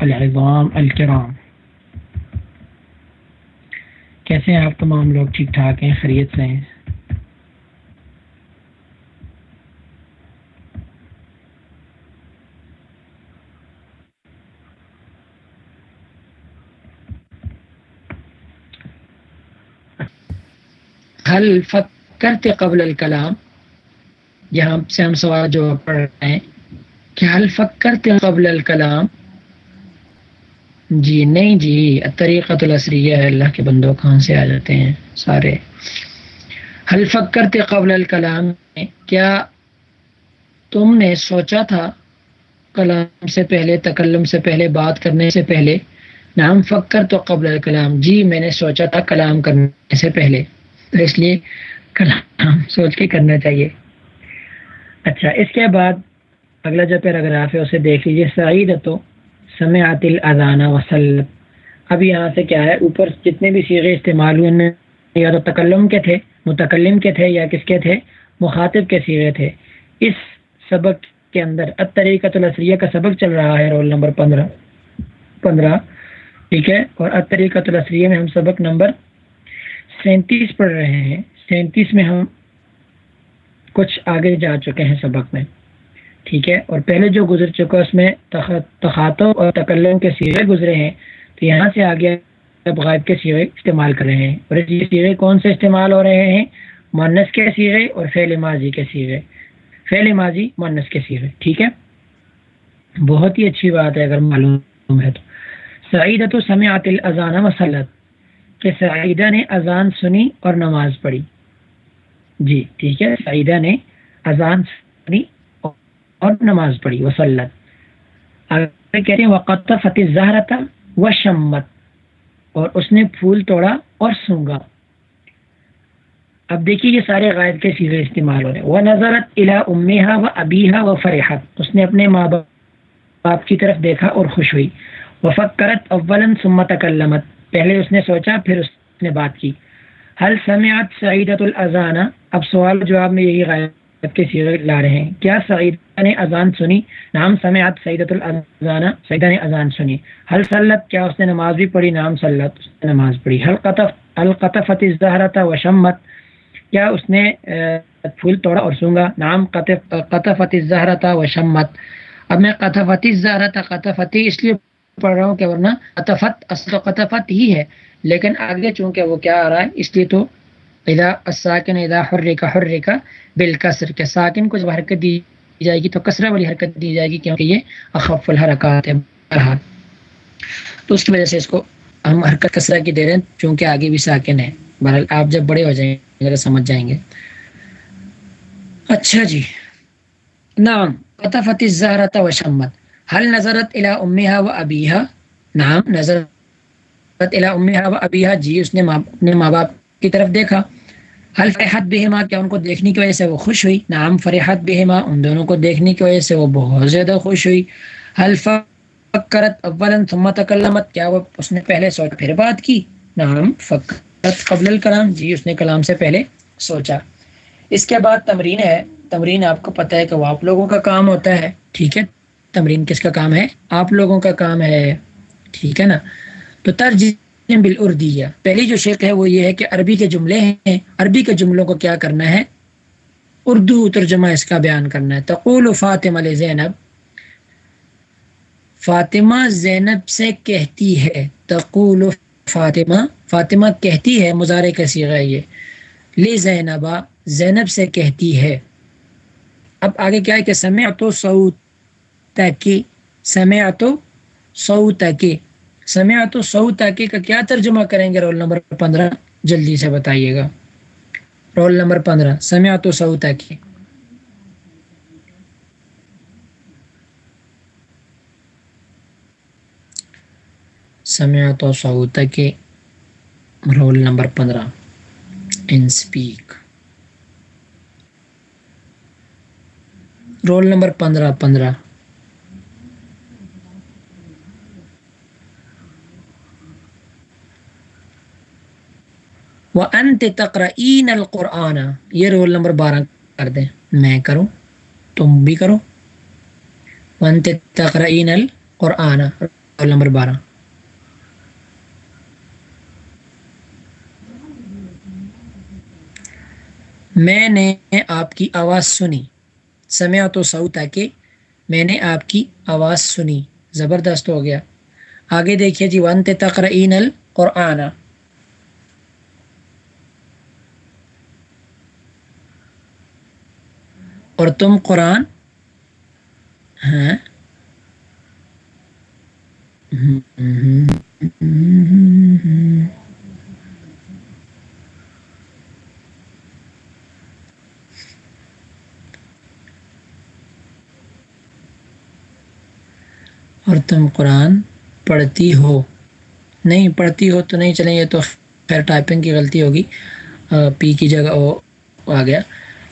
العظام الکرام۔ کیسے ہیں آپ تمام لوگ ٹھیک ٹھاک ہیں خرید سے ہیں؟ حل فکرتے قبل الکلام یہاں سے ہم سوال جو پڑھ رہے ہیں کہ حل فکرتے قبل الکلام جی نہیں جی طریقۃ الاسریہ ہے، اللہ کے بندوں کہاں سے آ جاتے ہیں سارے؟ حل فکرتے قبل الکلام؟ کیا تم نے سوچا تھا کلام سے پہلے، تکلم سے پہلے، بات کرنے سے پہلے؟ نام فکر تو قبل الکلام۔ جی میں نے سوچا تھا کلام کرنے سے پہلے۔ تو اس لیے کلام سوچ کے کرنا چاہیے۔ اچھا اس کے بعد اگلا جو پیراگراف ہے، اسے دیکھ لیجیے سعید تو سمعت الاذان وسلم۔ اب یہاں سے کیا ہے؟ اوپر جتنے بھی سیغے استعمال ہوئے میں یا تو تکلم کے تھے، متکلم کے تھے یا کس کے تھے؟ مخاطب کے سیغے تھے۔ اس سبق کے اندر اطریقۃ الاسریہ کا سبق چل رہا ہے، رول نمبر پندرہ۔ پندرہ، ٹھیک ہے؟ اور اطریقۃ الاسریہ میں ہم سبق نمبر سینتیس پڑھ رہے ہیں۔ سینتیس میں ہم کچھ آگے جا چکے ہیں سبق میں۔ ٹھیک ہے؟ اور پہلے جو گزر چکا اس میں تخاتو اور تکلم کے سیرے گزرے ہیں، تو یہاں سے آگے اب غائب کے سیرے استعمال کر رہے ہیں۔ اور یہ سیرے کون سے استعمال ہو رہے ہیں؟ مانس کے سیرے اور فعل ماضی کے سیرے۔ فعل ماضی مانس کے سیرے، ٹھیک ہے؟ بہت ہی اچھی بات ہے، اگر معلوم ہے تو۔ سعیدت و سمعت الزانہ وسلط کہ سعیدہ نے اذان سنی اور نماز پڑھی۔ جی ٹھیک ہے، سعیدہ نے اذان سنی اور نماز پڑھی وسلت کہتے ہیں وقت فتح زہرا تھا و شمت اور اس نے پھول توڑا اور سونگا۔ اب دیکھیے یہ سارے غائب کے سیزے استعمال ہو رہے ہیں۔ وہ نظرت الا امیہ و ابیحا و فرحت اس نے اپنے ماں باپ کی طرف دیکھا اور خوش ہوئی۔ وفق کرت اولن سمت اکلمت پہلے اس نے سوچا، پھر اس نے بات کی۔ حل سمعت سعیدت الازانہ اب سوال جواب میں یہی غائب کے سیرے لا رہے ہیں۔ کیا سعیدہ نے اذان سنی نام سمعت سعیدت الازانہ سعیدہ نے اذان سنی حل سلت؟ کیا اس نے نماز بھی پڑھی؟ نام سلت اس نے نماز پڑھی. حل قطف القطفت الزہرت و شمت کیا اس نے پھول توڑا اور سونگا؟ نام قطف قطفت الزہرت و شمت اب میں قطفت الزہرت قطفتی اس لیے پڑھ رہا ہوں کہ ورنہ قطفت اصل قطفت ہی ہے. لیکن آگے چونکہ وہ کیا آ رہا ہے، اس لیے تو ادا الساکن ادا حرکا حرکا بالکسر کے ساکن کو جب حرکت دی جائے گی تو کثرہ والی حرکت دی جائے گی کیونکہ یہ اخف الحرکات ہے بہرحال تو اس کی وجہ سے اس کو ہم حرکت کثرہ کی دے رہے ہیں، چونکہ آگے بھی ساکن ہے۔ بہرحال آپ جب بڑے ہو جائیں گے سمجھ جائیں گے۔ اچھا جی۔ نام قطفت الزہرت و شمت۔ حل نظرت الا امہا و ابیہا نام نظرت الا امہا و ابیہا جی اس نے اپنے ماں باپ کی طرف دیکھا۔ حل فرحت بہما کیا ان کو دیکھنے کی وجہ سے وہ خوش ہوئی؟ نام فرحت بہما، ان دونوں کو دیکھنے کی وجہ سے وہ بہت زیادہ خوش ہوئی۔ حل فکرت اولا ثم تکلمت؟ کیا وہ اس نے پہلے سوچا پھر بات کی؟ نام فکرت قبل الکلام۔ جی اس نے کلام سے پہلے سوچا۔ اس کے بعد تمرین ہے۔ تمرین آپ کو پتہ ہے کہ وہ آپ لوگوں کا کام ہوتا ہے۔ ٹھیک ہے؟ تمرین کس کا کام ہے؟ آپ لوگوں کا کام ہے۔ ٹھیک ہے نا؟ تو ترجیح بالاردیہ۔ پہلی جو شیخ ہے وہ یہ ہے کہ عربی کے جملے ہیں۔ عربی کے جملوں کو کیا کرنا ہے؟ اردو ترجمہ اس کا بیان کرنا ہے۔ تقول فاطمہ زینب۔ فاطمہ زینب سے کہتی ہے۔ تقول فاطمہ۔ فاطمہ کہتی ہے مظاہرے کا سیغہ یہ۔ لی زینبا زینب سے کہتی ہے۔ اب آگے کیا ہے کہ سمعت تو سعود تاکہ سمع تو سو تاکہ سمع تو سو تاکہ کا کیا ترجمہ کریں گے رول نمبر پندرہ؟ جلدی سے بتائیے گا۔ رول نمبر پندرہ سمع تو سو تاکہ سمع تو سو تاکہ رول نمبر پندرہ۔ ان سپیک۔ رول نمبر پندرہ پندرہ وہ انت تقرین القرآن. یہ رول نمبر بارہ کر دیں. میں کروں، تم بھی کرو. انت تقرین القرآن. رول نمبر بارہ. میں نے آپ کی آواز سنی. سمع تو سعوتا کہ میں نے آپ کی آواز سنی. زبردست ہو گیا. آگے دیکھیے جی ون تقرین القرآن. اور تم قرآن؟ ہاں؟ اور تم قرآن پڑھتی ہو؟ نہیں، پڑھتی ہو تو نہیں چلیں، یہ تو خیر ٹائپنگ کی غلطی ہوگی۔ پی کی جگہ وہ آ گیا۔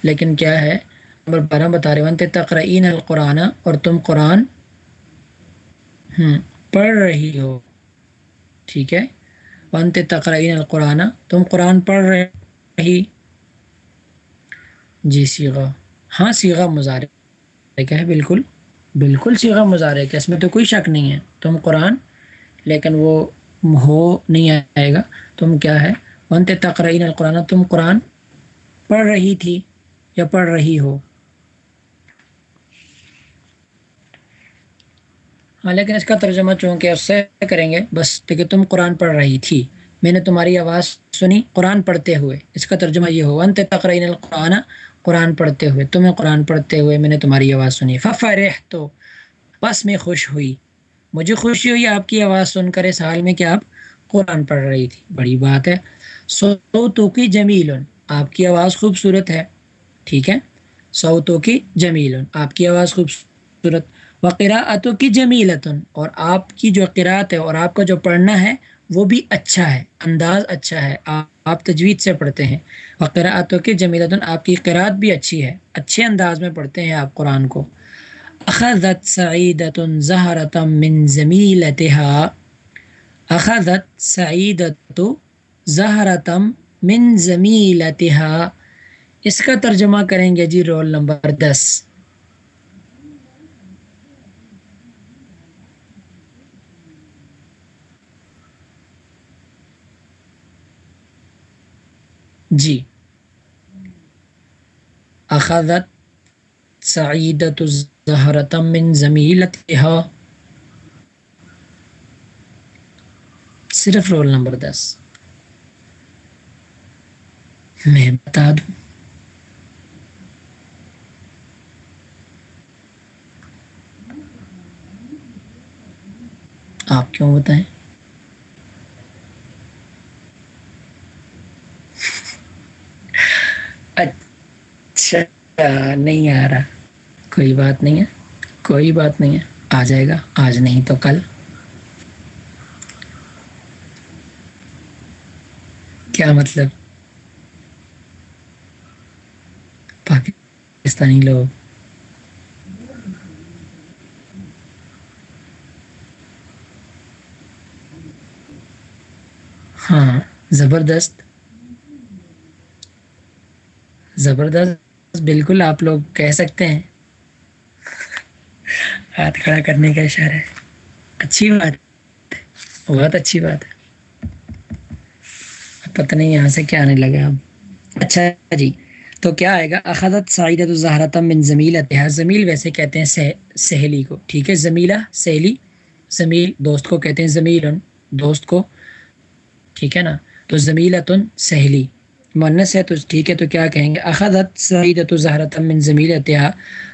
لیکن کیا ہے؟ نمبر بارہ بتا رہے ونت تقرین القرآن اور تم قرآن پڑھ رہی ہو۔ ٹھیک ہے؟ ونت تقرین القرآن، تم قرآن پڑھ رہی۔ جی سیغا ہاں سیغا مظاہرے کیا ہے، بالکل۔ بالکل سیغا مظاہرے کہ اس میں تو کوئی شک نہیں ہے۔ تم قرآن، لیکن وہ ہو نہیں آئے گا۔ تم کیا ہے؟ ونت تقرین القرآن، تم قرآن پڑھ رہی تھی یا پڑھ رہی ہو؟ ہاں لیکن اس کا ترجمہ چونکہ اس سے کریں گے، بس کہ تم قرآن پڑھ رہی تھی۔ میں نے تمہاری آواز سنی، قرآن پڑھتے ہوئے۔ اس کا ترجمہ یہ ہو انت تقرین القرآن، قرآن پڑھتے ہوئے۔ تمہیں قرآن پڑھتے ہوئے میں نے تمہاری آواز سنی۔ ففرح تو بس میں خوش ہوئی۔ مجھے خوشی ہوئی آپ کی آواز سن کر، اس حال میں کہ آپ قرآن پڑھ رہی تھی۔ بڑی بات ہے۔ سو تو کی جمیل، آپ کی آواز خوبصورت ہے۔ ٹھیک ہے۔ سو تو کی جمیل، آپ کی آواز خوبصورت۔ وقراۃ کی جمیلتن، اور آپ کی جو قرات ہے اور آپ کا جو پڑھنا ہے، وہ بھی اچھا ہے، انداز اچھا ہے، آپ آپ تجوید سے پڑھتے ہیں۔ وقراۃ کی جمیلتن، آپ کی قرات بھی اچھی ہے، اچھے انداز میں پڑھتے ہیں آپ قرآن کو۔ اخذت سعیدت زہرت من زمیلتها اخذت سعیدت زہرتم من زمیلتها اس کا ترجمہ کریں گے جی رول نمبر دس۔ جی۔ اخذت سعیدت الزہرتم من زمیلتها صرف رول نمبر دس۔ میں بتا دوں۔ آپ کیوں بتائیں اچھا نہیں آ رہا۔ کوئی بات نہیں ہے، کوئی بات نہیں ہے۔ آ جائے گا، آج نہیں تو کل۔ کیا مطلب؟ پاکستانی لوگ۔ ہاں زبردست۔ زبردست۔ بالکل آپ لوگ کہہ سکتے ہیں۔ ہاتھ کھڑا کرنے کا اشارہ ہے۔ اچھی بات بہت اچھی بات ہے۔ پتہ نہیں یہاں سے کیا آنے لگا۔ اب اچھا جی۔ تو کیا آئے گا؟ اخذت سعیدت الزہرتم من زمیل اتحاد زمیل ویسے کہتے ہیں سہیلی کو۔ ٹھیک ہے؟ زمیلہ سہیلی زمیل، دوست کو کہتے ہیں زمیل دوست کو۔ ٹھیک ہے نا؟ تو زمیلتن سہیلی مونس ہے تو ٹھیک ہے تو کیا کہیں گے؟ اخذت سعیدت زہرت من زمیل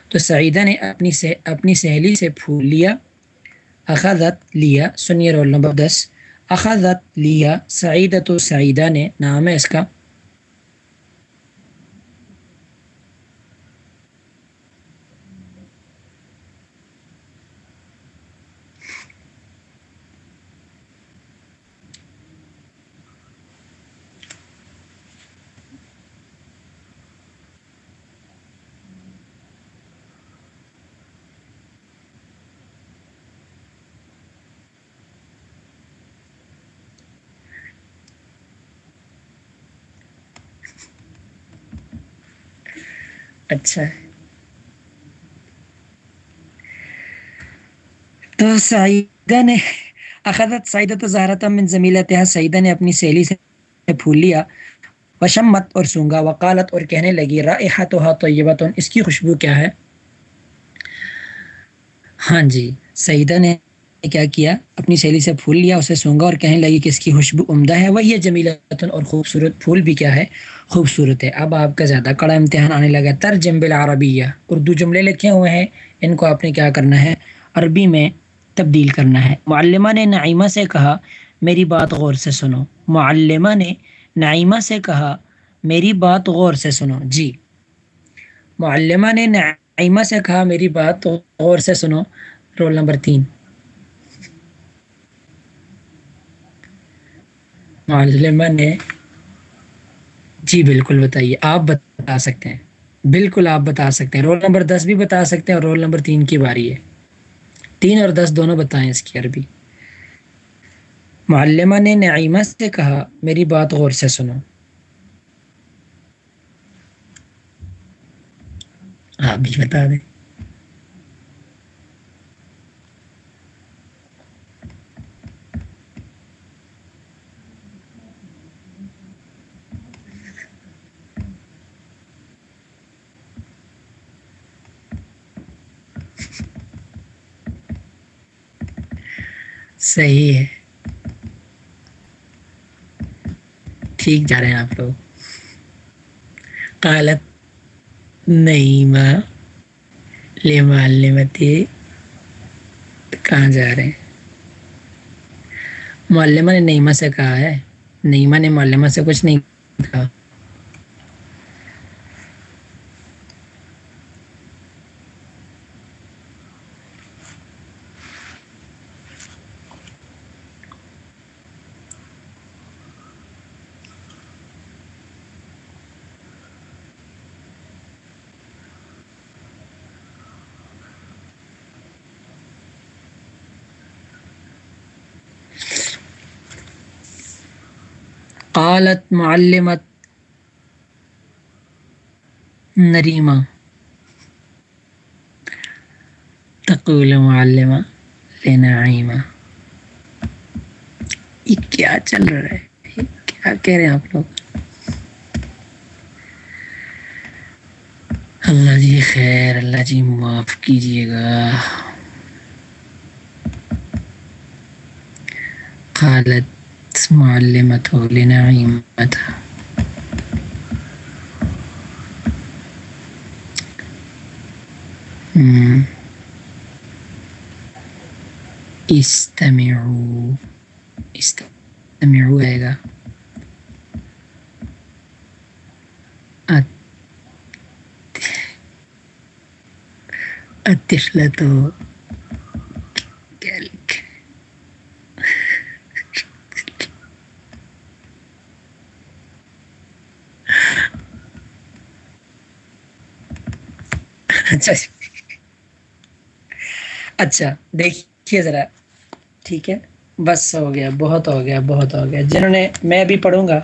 تو سعیدہ نے اپنی سے اپنی سہیلی سے پھول لیا، اخذت لیا سنیے رول نمبر دس۔ اخذت لیا سعیدت و سعیدہ نے، نام ہے اس کا۔ اچھا۔ تو سعیدہ نے اخذت سعیدت زہرت من زمیلتها سعیدہ نے اپنی سہیلی سے پھول لیا۔ وشمت اور سونگا۔ وقالت اور کہنے لگی رائحتها طیبۃ اس کی خوشبو کیا ہے؟ ہاں جی سعیدہ نے کیا کیا؟ اپنی سہیلی سے پھول لیا، اسے سونگا اور کہنے لگی کہ اس کی خوشبو عمدہ ہے۔ وہ یہ جمیلتن اور خوبصورت پھول بھی کیا ہے؟ خوبصورت ہے۔ اب آپ کا زیادہ کڑا امتحان آنے لگا ترجم بالعربیہ۔ اردو جملے لکھے ہوئے ہیں۔ ان کو آپ نے کیا کرنا ہے؟ عربی میں تبدیل کرنا ہے۔ معلمہ نے نعیمہ سے کہا، میری بات غور سے سنو۔ معلمہ نے نعیمہ سے کہا، میری بات غور سے سنو۔ جی۔ معلمہ نے نعیمہ سے کہا، میری بات غور سے سنو۔ رول نمبر تین۔ معلمہ نے جی بالکل بتائیے، آپ بتا سکتے ہیں۔ بالکل آپ بتا سکتے ہیں۔ رول نمبر دس بھی بتا سکتے ہیں اور رول نمبر تین کی باری ہے۔ تین اور دس دونوں بتائیں اس کی عربی۔ معلمہ نے نعیمہ سے کہا، میری بات غور سے سنو۔ آپ بھی بتا دیں۔ صحیح ہے۔ ٹھیک جا رہے ہیں آپ لوگ۔ قالت، نعیمہ، لے معلمتی، کہاں جا رہے ہیں؟ معلمہ نے نعیمہ سے کہا ہے۔ نعیمہ نے معلمہ سے کچھ نہیں کہا۔ قالت معلمت نریمہ۔ تقول معلمہ لنعیمہ۔ یہ کیا چل رہا ہے؟ کیا کہہ رہے ہیں آپ لوگ؟ اللہ جی خیر، اللہ جی معاف کیجیے گا۔ قالت معلمته لنعيمتها استمعوا. استمعوا آئے گا الطفلة اچھا اچھا دیکھیے ذرا۔ ٹھیک ہے۔ بس ہو گیا، بہت ہو گیا، بہت ہو گیا۔ جنہوں نے، میں بھی پڑھوں گا،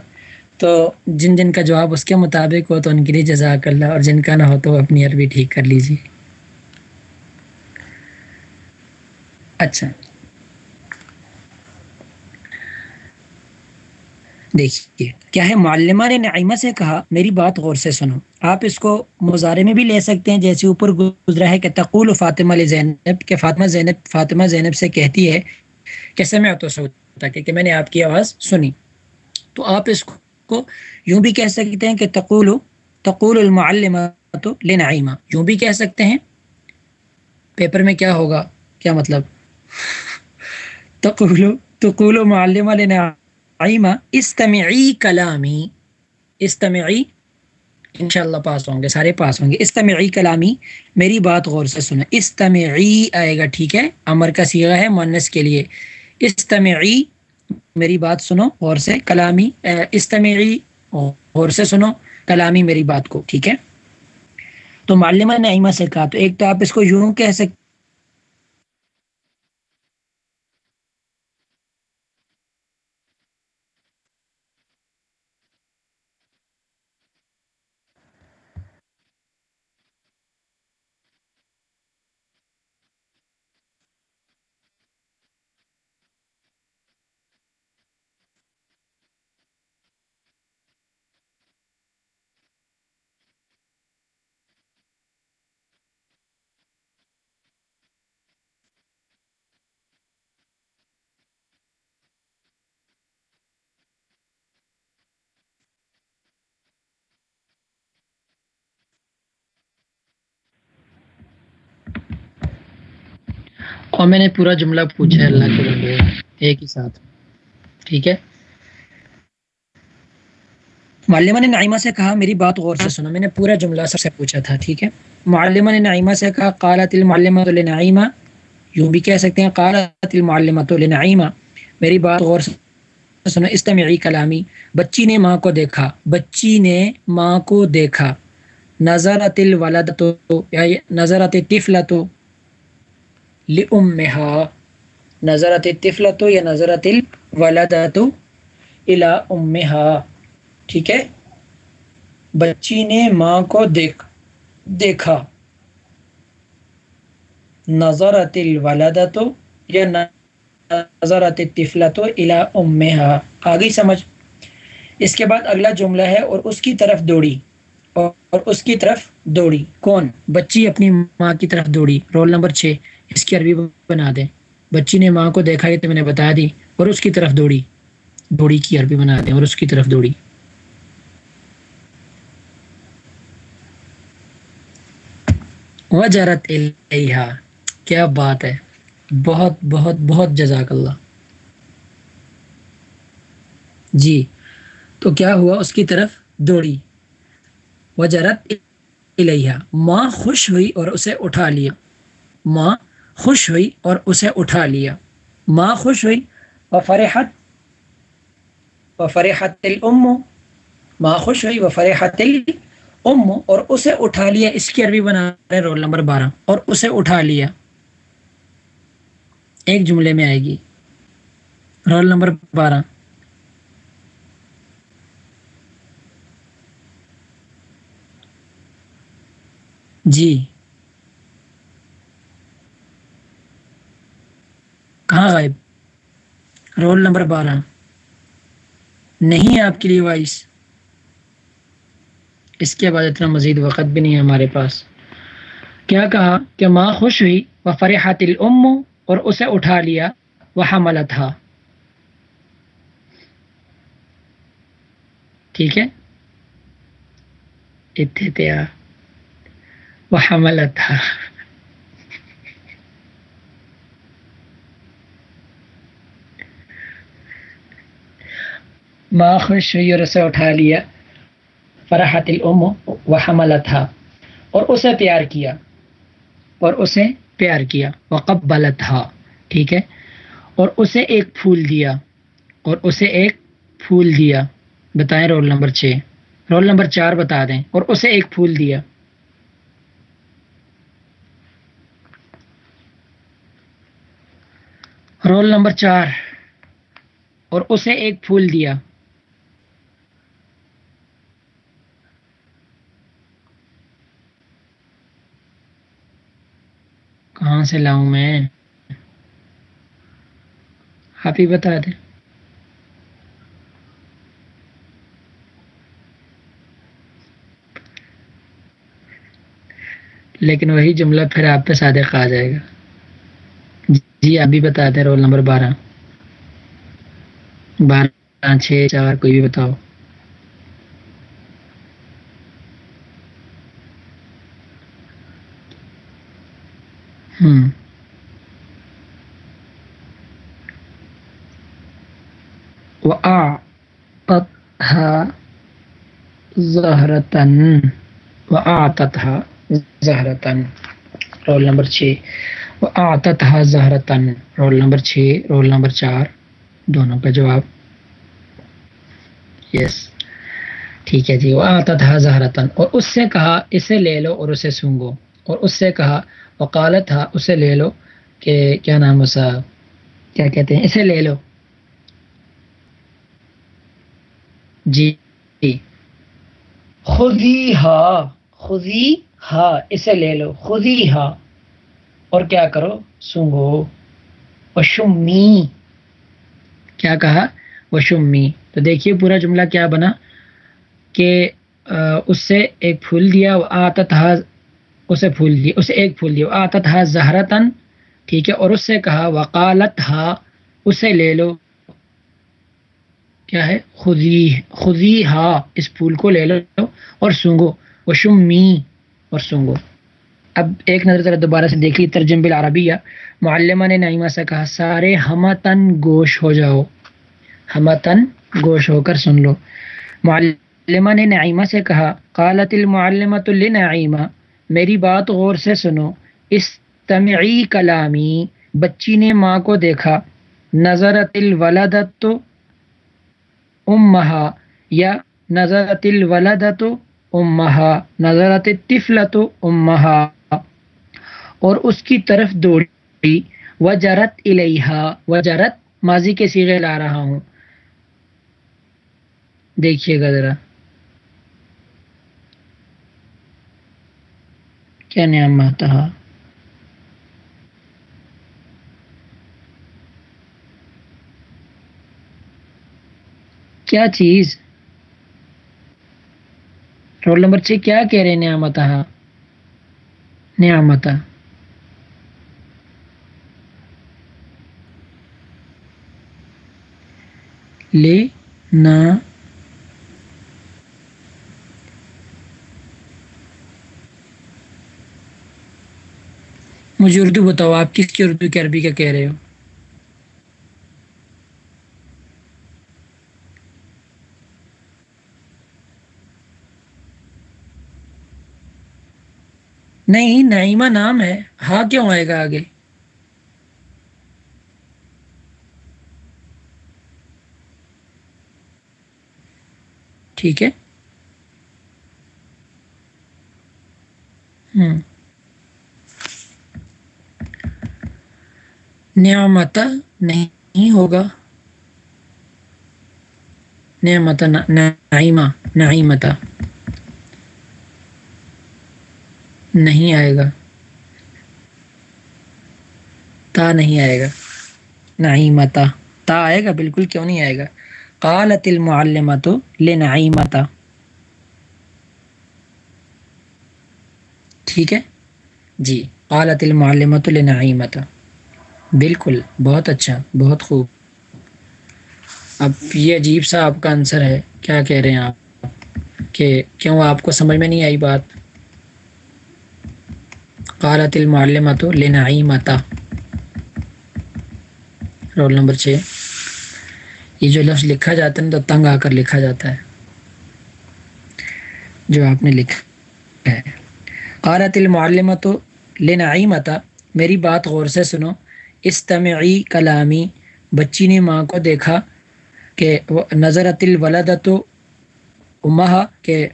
تو جن جن کا جواب اس کے مطابق ہو، تو ان کے لیے جزاک اللہ، اور جن کا نہ ہو، تو اپنی عربی ٹھیک کر لیجیے اچھا۔ دیکھیے۔ کیا ہے؟ معلمہ نے نعیمہ سے کہا، میری بات غور سے سنو۔ آپ اس کو مظاہرے میں بھی لے سکتے ہیں، جیسے اوپر گزرا ہے کہ تقول فاطمہ زینب کہ فاطمہ زینب فاطمہ زینب سے کہتی ہے کہ سمع تو سوتا کہ میں نے آپ کی آواز سنی۔ تو آپ اس کو یوں بھی کہہ سکتے ہیں کہ تقول تقول المعلمہ تو لنعیمہ۔ یوں بھی کہہ سکتے ہیں؟ پیپر میں کیا ہوگا؟ کیا مطلب؟ تقول تقول معلمہ لنعیمہ۔ آئمہ استمعی کلامی، استمعی، انشاءاللہ پاس ہوں گے، سارے پاس ہوں گے، استمعی کلامی، میری بات غور سے سنیں استمعی آئے گا، ٹھیک ہے؟ امر کا سیغہ ہے مونس کے لیے۔ استمعی، میری بات سنو غور سے، کلامی استمعی، غور سے سنو، کلامی میری بات کو، ٹھیک ہے؟ تو معلمہ نے ایمہ سے کہا، تو ایک تو آپ اس کو یوں کہہ سکتے اور میں نے پورا جملہ پوچھا ہے اللہ کے بندے ایک ہی ساتھ۔ ٹھیک ہے؟ معلمہ نے نعیمہ سے کہا، میری بات غور سے سنا میں نے پورا جملہ سب سے پوچھا تھا، ٹھیک ہے؟ معلمہ نے نعیمہ سے کہا، قالت المعلمہ لنعیمہ، یوں بھی کہہ سکتے ہیں، قالت المعلمہ لنعیمہ۔ میری بات غور سے سنا استمعی کلامی۔ بچی نے ماں کو دیکھا، بچی نے ماں کو دیکھا۔ نظرت الولد تو یا نظرت طفلت لأمها. نظرت الطفلت یا نظرت الولدت الى امها ٹھیک ہے؟ بچی نے ماں کو دیکھ، دیکھا. نظرت الولدت یا نظرت الطفلت الى امها آگے سمجھ۔ اس کے بعد اگلا جملہ ہے، اور اس کی طرف دوڑی۔ اور اس کی طرف دوڑی۔ کون؟ بچی اپنی ماں کی طرف دوڑی۔ رول نمبر چھ۔ اس کی عربی بنا دیں۔ بچی نے ماں کو دیکھا یہ تو میں نے بتا دی اور اس کی طرف دوڑی۔ دوڑی کی عربی بنا دیں اور اس کی طرف دوڑی۔ وجرت الیہا۔ کیا بات ہے۔ بہت بہت بہت جزاک اللہ۔ جی۔ تو کیا ہوا؟ اس کی طرف دوڑی۔ وجرت الیہا۔ ماں خوش ہوئی اور اسے اٹھا لیا۔ ماں خوش ہوئی اور اسے اٹھا لیا۔ ماں خوش ہوئی۔ و فرحت و فرحت الام۔ ماں خوش ہوئی۔ و فرحت ام اور اسے اٹھا لیا۔ اس کی عربی بنا رہے رول نمبر بارہ۔ اور اسے اٹھا لیا۔ ایک جملے میں آئے گی۔ رول نمبر بارہ۔ جی کہاں غائب رول نمبر بارہ نہیں ہے آپ کے لیے وائس. اس کے بعد اتنا مزید وقت بھی نہیں ہے ہمارے پاس. کیا کہا کہ ماں خوش ہوئی وہ فرحت الام اور اسے اٹھا لیا وہ حمل تھا ٹھیک ہے؟ اتیا وہ حمل تھا ماں خوش ہوئی اور اسے اٹھا لیا، فرحت الام و حملت تھا اور اسے پیار کیا، اور اسے پیار کیا وقبلت تھا ٹھیک ہے؟ اور اسے ایک پھول دیا، اور اسے ایک پھول دیا۔ بتائیں رول نمبر چھ۔ رول نمبر چار بتا دیں، اور اسے ایک پھول دیا۔ رول نمبر چار، اور اسے ایک پھول دیا۔ کہاں سے لاؤں میں؟ آپ ہی بتا دیں۔ لیکن وہی جملہ پھر آپ پہ صادق آ جائے گا۔ جی آپ بھی بتا دیں، رول نمبر بارہ۔ بارہ، چھ، چار، کوئی بھی بتاؤ۔ وأعطتها زهرة۔ وأعطتها زهرة۔ رول نمبر چھ۔ وأعطتها زهرة۔ رول نمبر چھ۔ رول نمبر چار۔ دونوں کا جواب۔ یس ٹھیک ہے جی۔ وہ آتا تھا زہرتن اور اس سے کہا، اسے لے لو اور اسے سونگو۔ اور اس سے کہا وقالت تھا اسے لے لو کہ کیا نام اسا کیا کہتے ہیں، اسے لے لو۔ جی۔ خودی ہا خودی ہا، اسے لے لو۔ خودی ہا۔ اور کیا کرو؟ سنگو وشمی۔ کیا کہا؟ وشمی۔ تو دیکھیے پورا جملہ کیا بنا کہ اس سے ایک پھول دیا آتا تھا اسے پھول دیا اسے ایک پھول دیا آتا تھا زہرتن ٹھیک ہے، اور اس سے کہا وقالت ہا اسے لے لو۔ کیا ہے؟ خودی خودی ہا اس پھول کو لے لو اور سونگو۔ وشمی، اور سونگو۔ اب ایک نظر ذرا دوبارہ سے دیکھ لی ترجم بالعربیہ معلمہ نے نعیمہ سے کہا، سارے ہمتن گوش ہو جاؤ۔ ہمتن گوش ہو کر سن لو۔ معلمہ نے نعیمہ سے کہا، قالت المعلمۃ لنعیمہ۔ میری بات غور سے سنو۔ استمعی کلامی، بچی نے ماں کو دیکھا۔ نظرت الولدت امہا یا نظرت الولدت امہا، نظرت الطفلت امہا۔ اور اس کی طرف دوڑی۔ وجرت الیہا، وجرت ماضی کے سیغے لا رہا ہوں۔ دیکھیے گا ذرا۔ کیا کیا چیز؟ رول نمبر چھ کیا کہہ رہے نعمت نعمت لے نا مجھے اردو بتاؤ، آپ کس کی اردو کی عربی کا کہہ رہے ہو؟ نہیں، نعیمہ نام ہے۔ ہاں کیوں آئے گا آگے؟ ٹھیک ہے۔ ہوں۔ نعمت نہیں ہوگا۔ نعمت نعیمہ نعیمتا نہیں آئے گا۔ تا نہیں آئے گا۔ نعیمتا تا آئے گا؟ بالکل کیوں نہیں آئے گا؟ قالت المعلمت لنعیمتا ٹھیک ہے؟ جی قالت المعلمت لنعیمتا بالکل، بہت اچھا بہت خوب۔ اب یہ عجیب سا آپ کا آنسر ہے، کیا کہہ رہے ہیں آپ؟ کہ کیوں آپ کو سمجھ میں نہیں آئی بات؟ قالت المعلمۃ لنعیمتا رول نمبر چھ۔ یہ جو لفظ لکھا جاتا ہے تو تنگ آ کر لکھا جاتا ہے۔ جو آپ نے لکھا ہے۔ قالت المعلمۃ لنعیمتا میری بات غور سے سنو۔ استمعی کلامی، بچی نے ماں کو دیکھا کہ نظرت الولدت امہا، کہ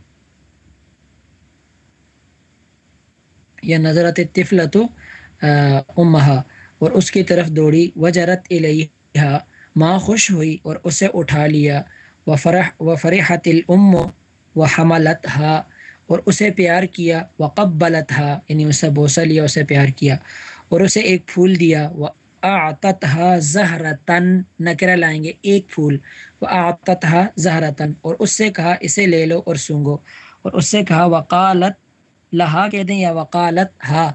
یا نظرت طفلت امہا، اور اس کی طرف دوڑی، وجرت الیہا، ماں خوش ہوئی اور اسے اٹھا لیا و فرح و فرحت الام و حملت ہا اور اسے پیار کیا و قبلت ہا یعنی اسے بوسہ لیا، اسے پیار کیا۔ اور اسے ایک پھول دیا۔ وہ آتت ہا زہرتن نکرہ لائیں گے، ایک پھول۔ وہ آتت ہا زہرتن اور اس سے کہا، اسے لے لو اور سونگو۔ اور اس سے کہا، وقالت، لہا کہہ دیں یا وقالت ہا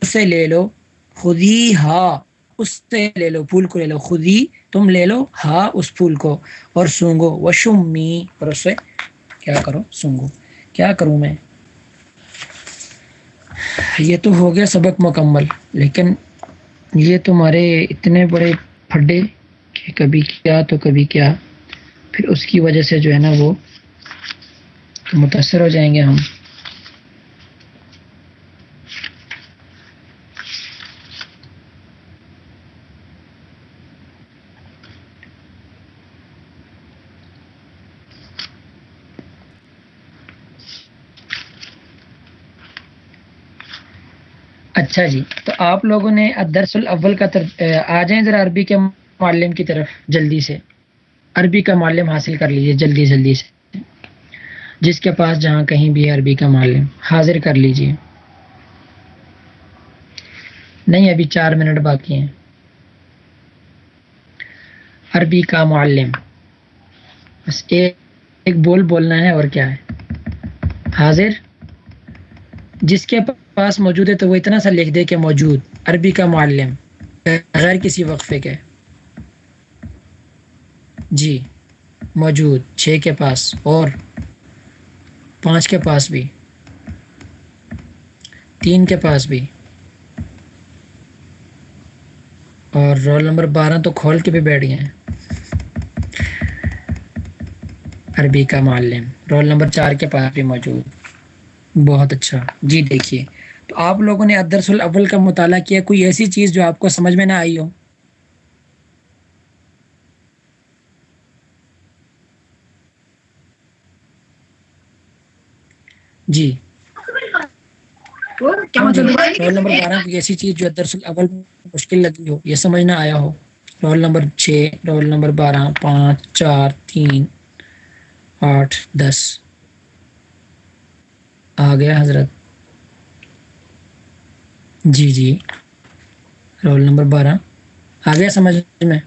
اسے لے لو خودی ہا اس سے لے لو، پھول کو لے لو۔ خودی تم لے لو، ہا، اس پھول کو۔ اور سونگو و شمی اور اس سے کیا کرو سونگو۔ کیا کروں میں؟ یہ تو ہو گیا سبق مکمل، لیکن یہ تمہارے اتنے بڑے پھڈے کہ کبھی کیا تو کبھی کیا، پھر اس کی وجہ سے جو ہے نا وہ متاثر ہو جائیں گے ہم۔ اچھا جی۔ تو آپ لوگوں نے درس الاول کا تر... آ جائیں ذرا عربی کے معلم کی طرف جلدی سے۔ عربی کا معلم حاصل کر لیجیے جلدی جلدی سے۔ جس کے پاس جہاں کہیں بھی ہے عربی کا معلم، حاضر کر لیجیے نہیں، ابھی چار منٹ باقی ہیں۔ عربی کا معلم۔ بس ایک ایک بول بولنا ہے اور کیا ہے؟ حاضر۔ جس کے پاس پاس موجود ہے تو وہ اتنا سا لکھ دے کہ موجود، عربی کا معلم غیر کسی وقفے کے۔ جی موجود، چھ کے پاس، اور پانچ کے پاس بھی۔ تین کے پاس بھی۔ اور رول نمبر بارہ تو کھول کے بھی بیٹھ گئے۔ ہیں عربی کا معلم، رول نمبر چار کے پاس بھی موجود۔ بہت اچھا۔ جی دیکھیے۔ تو آپ لوگوں نے ادرس الاول کا مطالعہ کیا کوئی ایسی چیز جو آپ کو سمجھ میں نہ آئی ہو؟ جی۔ رول نمبر بارہ کی ایسی چیز جو درس الاول مشکل لگی ہو یہ سمجھ نہ آیا ہو؟ رول نمبر چھ رول نمبر بارہ پانچ چار تین آٹھ دس۔ آ گیا حضرت۔ جی جی۔ رول نمبر بارہ۔ آ گیا سمجھ میں۔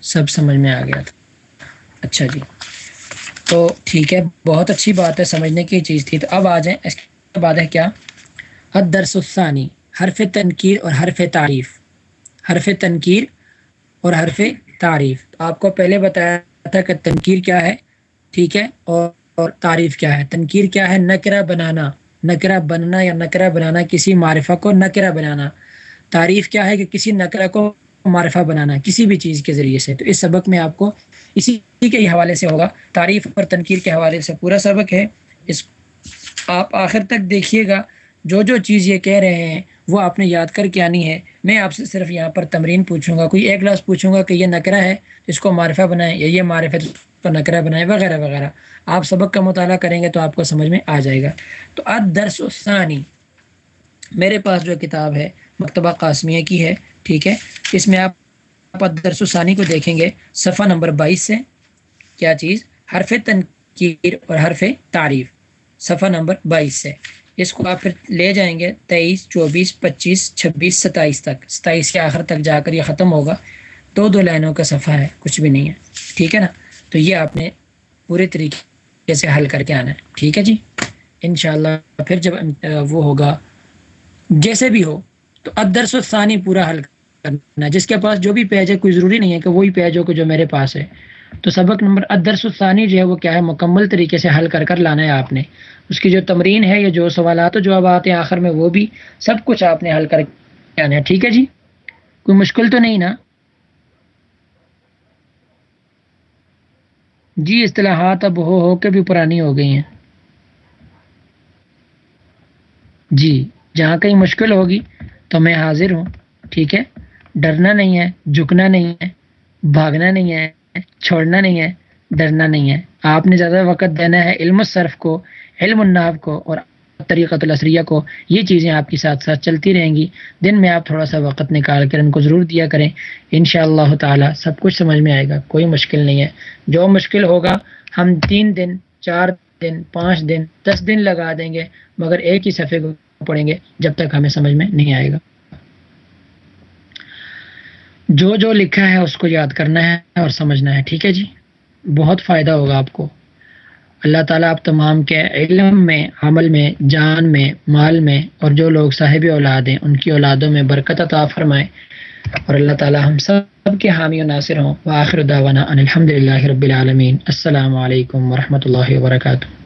سب سمجھ میں آ گیا تھا۔ اچھا جی۔ تو ٹھیک ہے، بہت اچھی بات ہے، سمجھنے کی چیز تھی۔ تو اب آ جائیں۔ اس کے بعد ہے کیا؟ حد درس الثانی، حرف تنقیر اور حرف تعریف۔ حرف تنقیر اور حرف تعریف۔ آپ کو پہلے بتایا تھا کہ تنقیر کیا ہے۔ ٹھیک ہے؟ اور اور تعریف کیا ہے؟ تنقیر کیا ہے؟ نکرہ بنانا۔ نکرہ بننا یا نکرہ بنانا کسی معرفہ کو نکرہ بنانا۔ تعریف کیا ہے کہ کسی نکرہ کو معرفہ بنانا، کسی بھی چیز کے ذریعے سے۔ تو اس سبق میں آپ کو اسی کے حوالے سے ہوگا۔ تعریف اور تنقیر کے حوالے سے پورا سبق ہے۔ اس آپ آخر تک دیکھیے گا۔ جو جو چیز یہ کہہ رہے ہیں، وہ آپ نے یاد کر کے آنی ہے۔ میں آپ سے صرف یہاں پر تمرین پوچھوں گا، کوئی ایک لفظ پوچھوں گا کہ یہ نکرہ ہے، اس کو معرفہ بنائیں یا یہ معرفت پر نکرہ بنائیں وغیرہ وغیرہ۔ آپ سبق کا مطالعہ کریں گے تو آپ کو سمجھ میں آ جائے گا۔ تو اد درس ثانی میرے پاس جو کتاب ہے، مکتبہ قاسمیہ کی ہے، ٹھیک ہے؟ اس میں آپ آپ درس ثانی کو دیکھیں گے، صفحہ نمبر بائیس سے۔ کیا چیز؟ حرف تنقیر اور حرف تعریف۔ صفحہ نمبر بائیس سے۔ اس کو آپ پھر لے جائیں گے، تیئیس، چوبیس، پچیس، چھبیس، ستائیس تک۔ ستائیس کے آخر تک جا کر یہ ختم ہوگا۔ دو دو لائنوں کا صفحہ ہے، کچھ بھی نہیں ہے۔ ٹھیک ہے نا؟ تو یہ آپ نے پورے طریقے سے حل کر کے آنا ہے۔ ٹھیک ہے جی؟ انشاءاللہ پھر جب وہ ہوگا، جیسے بھی ہو، تو ادرس و ثانی پورا حل کرنا جس کے پاس جو بھی پیج ہے، کوئی ضروری نہیں ہے کہ وہی پیج ہو کہ جو میرے پاس ہے۔ تو سبق نمبر ادرس الثانی جو ہے، وہ کیا ہے؟ مکمل طریقے سے حل کر کر لانا ہے آپ نے۔ اس کی جو تمرین ہے، یا جو سوالات جو اب آتے ہیں آخر میں، وہ بھی سب کچھ آپ نے حل کر کے آنا ہے۔ ٹھیک ہے جی؟ کوئی مشکل تو نہیں نا؟ جی اصطلاحات اب ہو ہو کے بھی پرانی ہو گئی ہیں۔ جی جہاں کہیں مشکل ہوگی تو میں حاضر ہوں، ٹھیک ہے؟ ڈرنا نہیں ہے، جھکنا نہیں ہے، بھاگنا نہیں ہے، چھوڑنا نہیں ہے، ڈرنا نہیں ہے۔ آپ نے زیادہ وقت دینا ہے علم الصرف کو، علم الناف کو اور طریقۃ الاسریہ کو یہ چیزیں آپ کے ساتھ ساتھ چلتی رہیں گی۔ دن میں آپ تھوڑا سا وقت نکال کر ان کو ضرور دیا کریں۔ ان شاء اللہ تعالیٰ سب کچھ سمجھ میں آئے گا، کوئی مشکل نہیں ہے۔ جو مشکل ہوگا، ہم تین دن، چار دن، پانچ دن، دس دن لگا دیں گے، مگر ایک ہی صفحے کو پڑھیں گے جب تک ہمیں سمجھ میں نہیں آئے گا۔ جو جو لکھا ہے، اس کو یاد کرنا ہے اور سمجھنا ہے، ٹھیک ہے جی؟ بہت فائدہ ہوگا آپ کو۔ اللہ تعالیٰ آپ تمام کے علم میں، عمل میں، جان میں، مال میں اور جو لوگ صاحب اولاد ہیں، ان کی اولادوں میں برکت عطا فرمائے اور اللہ تعالیٰ ہم سب کے حامی و ناصر ہوں۔ وآخر دعوانا ان الحمد للہ رب العالمین۔ السلام علیکم ورحمۃ اللہ وبرکاتہ۔